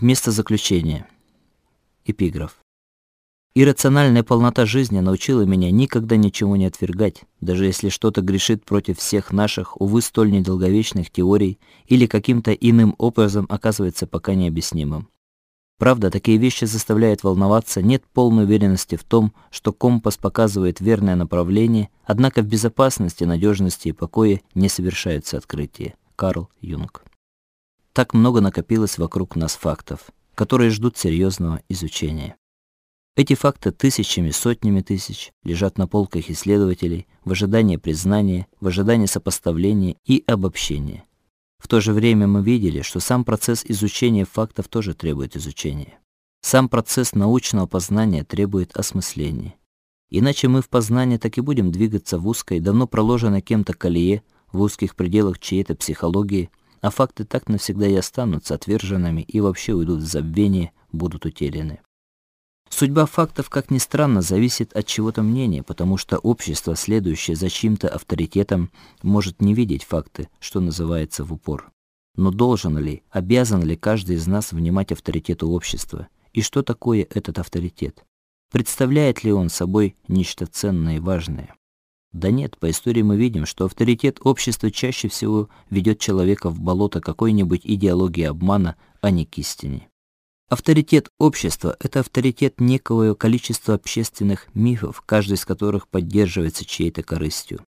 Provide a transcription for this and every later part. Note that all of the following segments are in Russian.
Вместо заключения. Эпиграф. Иррациональная полнота жизни научила меня никогда ничего не отвергать, даже если что-то грешит против всех наших, увы, столь недолговечных теорий или каким-то иным образом оказывается пока необъяснимым. Правда, такие вещи заставляют волноваться, нет полной уверенности в том, что компас показывает верное направление, однако в безопасности, надежности и покое не совершаются открытия. Карл Юнг. Так много накопилось вокруг нас фактов, которые ждут серьезного изучения. Эти факты тысячами, сотнями тысяч лежат на полках исследователей в ожидании признания, в ожидании сопоставления и обобщения. В то же время мы видели, что сам процесс изучения фактов тоже требует изучения. Сам процесс научного познания требует осмысления. Иначе мы в познании так и будем двигаться в узкой, давно проложенной кем-то колее, в узких пределах чьей-то психологии, а факты так навсегда и останутся отверженными и вообще уйдут в забвение, будут утеряны. Судьба фактов, как ни странно, зависит от чего-то мнения, потому что общество, следующее за чьим-то авторитетом, может не видеть факты, что называется, в упор. Но должен ли, обязан ли каждый из нас внимать авторитету общества? И что такое этот авторитет? Представляет ли он собой нечто ценное и важное? Да нет, по истории мы видим, что авторитет общества чаще всего ведет человека в болото какой-нибудь идеологии обмана, а не к истине. Авторитет общества это авторитет некого количества общественных мифов, каждый из которых поддерживается чьей-то корыстью.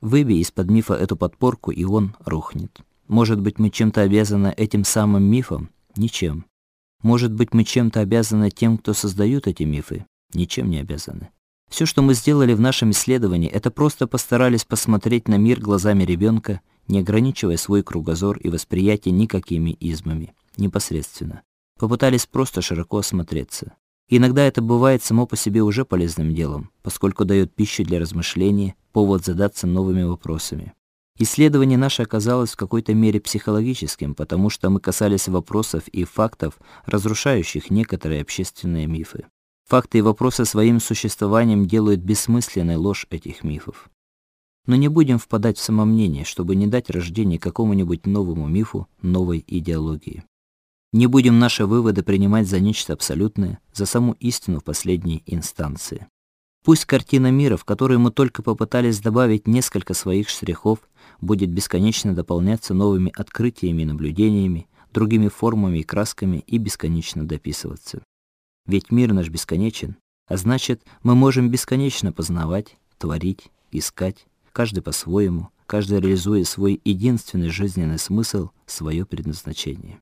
Выбей из-под мифа эту подпорку, и он рухнет. Может быть, мы чем-то обязаны этим самым мифам? Ничем. Может быть, мы чем-то обязаны тем, кто создают эти мифы? Ничем не обязаны. Все, что мы сделали в нашем исследовании, это просто постарались посмотреть на мир глазами ребенка, не ограничивая свой кругозор и восприятие никакими измами, непосредственно попытались просто широко осмотреться. Иногда это бывает само по себе уже полезным делом, поскольку дает пищу для размышления, повод задаться новыми вопросами. Исследование наше оказалось в какой-то мере психологическим, потому что мы касались вопросов и фактов, разрушающих некоторые общественные мифы. Факты и вопросы своим существованием делают бессмысленной ложь этих мифов. Но не будем впадать в самомнение, чтобы не дать рождение какому-нибудь новому мифу, новой идеологии. Не будем наши выводы принимать за нечто абсолютное, за саму истину в последней инстанции. Пусть картина мира, в которой мы только попытались добавить несколько своих штрихов, будет бесконечно дополняться новыми открытиями и наблюдениями, другими формами и красками и бесконечно дописываться. Ведь мир наш бесконечен, а значит, мы можем бесконечно познавать, творить, искать, каждый по-своему, каждый реализуя свой единственный жизненный смысл, свое предназначение.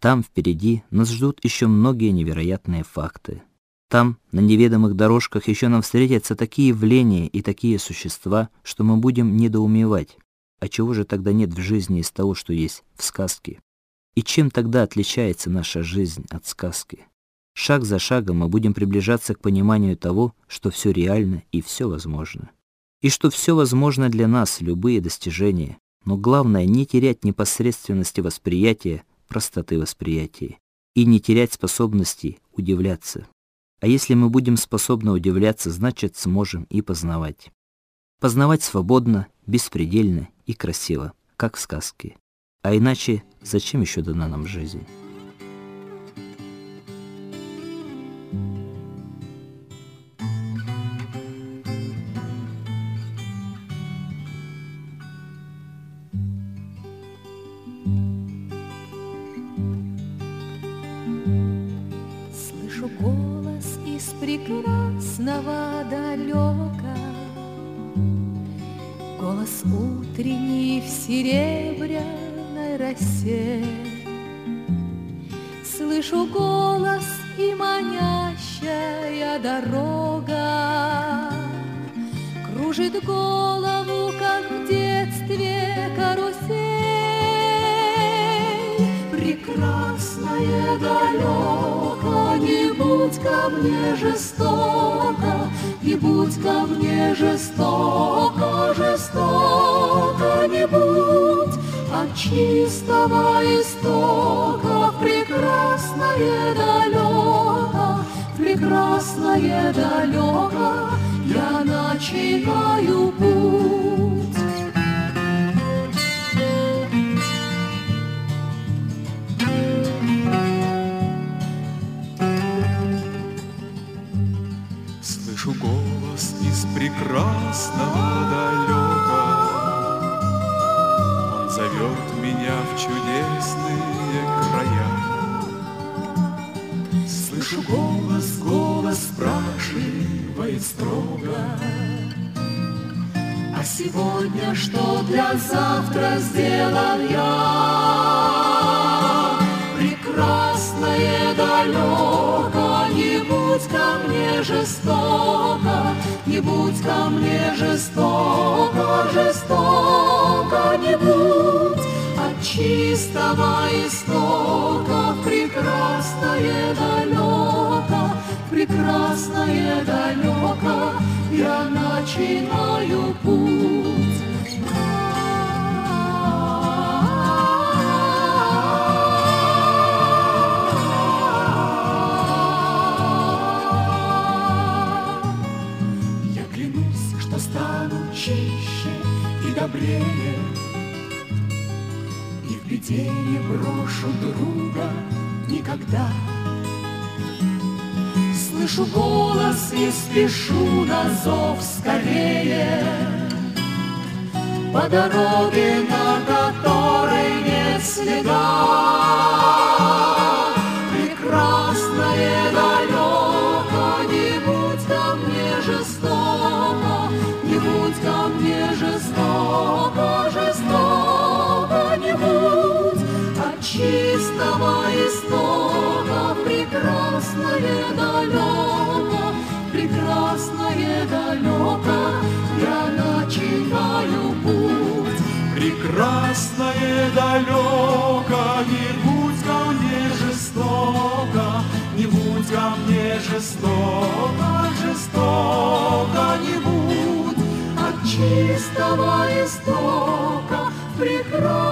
Там впереди нас ждут еще многие невероятные факты. Там, на неведомых дорожках, еще нам встретятся такие явления и такие существа, что мы будем недоумевать. А чего же тогда нет в жизни из того, что есть в сказке? И чем тогда отличается наша жизнь от сказки? Шаг за шагом мы будем приближаться к пониманию того, что все реально и все возможно. И что все возможно для нас, любые достижения. Но главное не терять непосредственности восприятия, простоты восприятия и не терять способности удивляться. А если мы будем способны удивляться, значит, сможем и познавать. Познавать свободно, беспредельно и красиво, как в сказке. А иначе зачем еще дана нам жизнь? Прекрасного далека. Голос утренний в серебряной росе. Слышу голос и манящая дорога. Кружит голову, как в детстве карусель. Прекрасное далеко, будь ко мне жестоко, не будь ко мне жестоко, жестоко не будь от чистого истока в прекрасное далеко, в прекрасное далеко я начинаю путь. Голос из прекрасного далека. Он зовет меня в чудесные края. Слышу голос, голос спрашивает строго. А сегодня что для завтра сделал я? Прекрасное далеко, мне жестоко, не будь ко мне жестоко, жестоко не будь от чистого истока прекрасное далеко, прекрасное далеко, я начинаю путь. Добрее, И в беде не брошу друга никогда. Слышу голос и спешу на зов скорее. По дороге, на которой нет следа прекрасное далеко, прекрасное далеко, я начинаю путь. Прекрасное далеко, не будь ко мне жестоко, не будь ко мне жестоко, жестоко не будь. От чистого истока прекрасное